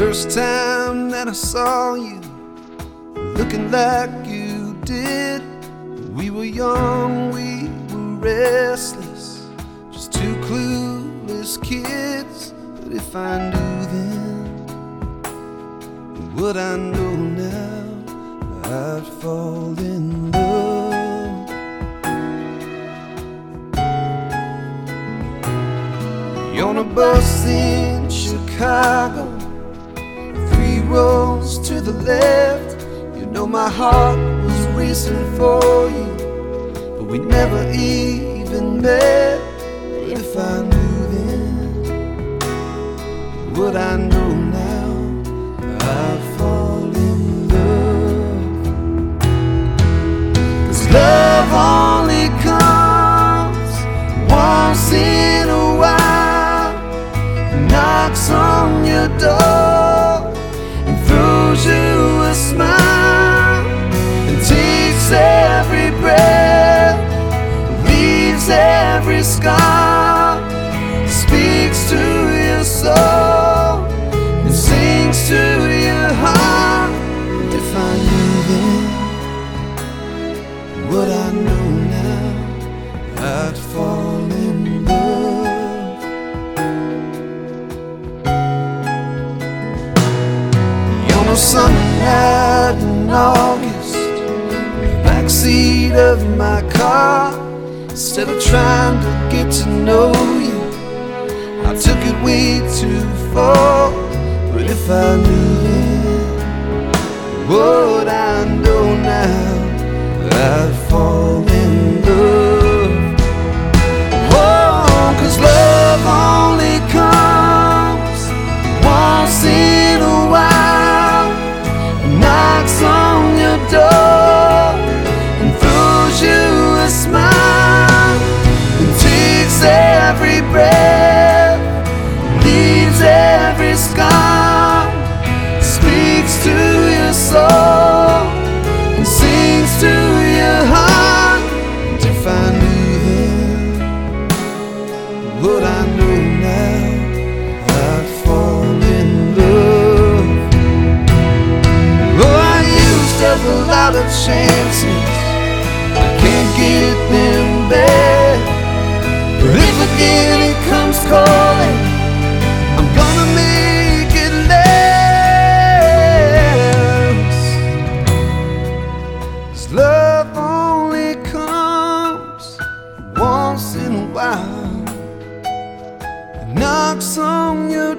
First time that I saw you, looking like you did. We were young, we were restless, just two clueless kids. But if I knew then what I know now, I'd fall in love. On a bus in Chicago, rows to the left. You know my heart was racing for you, but we never even met. If I knew then what I know now, I'd fall in love. Cause love only comes once in a while, knocks on your door summer night in August, backseat of my car, instead of trying to get to know you, I took it way too far. But if I knew every breath, leaves every scar, speaks to your soul and sings to your heart. And if I knew then what I know now, I'd fall in love. Oh, I used up a lot of chances, I can't get them back it comes calling. I'm gonna make it love only comes once in a while. It knocks on your